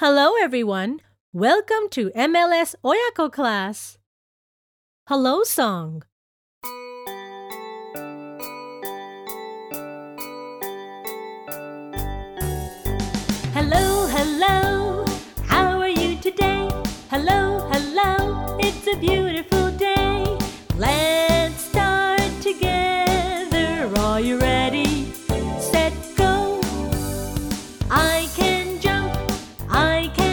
Hello, everyone. Welcome to MLS Oyako class. Hello song. Hello, hello. How are you today? Hello, hello. It's a beautiful day. Let's start together. Are you ready? I can